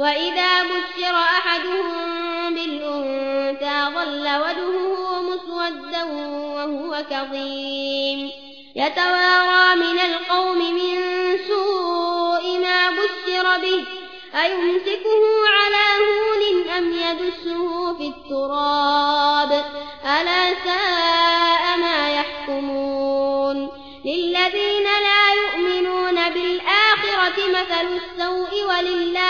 وإذا بشر أحدهم بالأنثى ظل وجهه مسودا وهو كظيم. يتوارى من القوم من سوء ما بشر به أيمسكه على هون أم يدسه في التراب؟ ألا ساء ما يحكمون. للذين لا يؤمنون بالآخرة مثل السوء ولله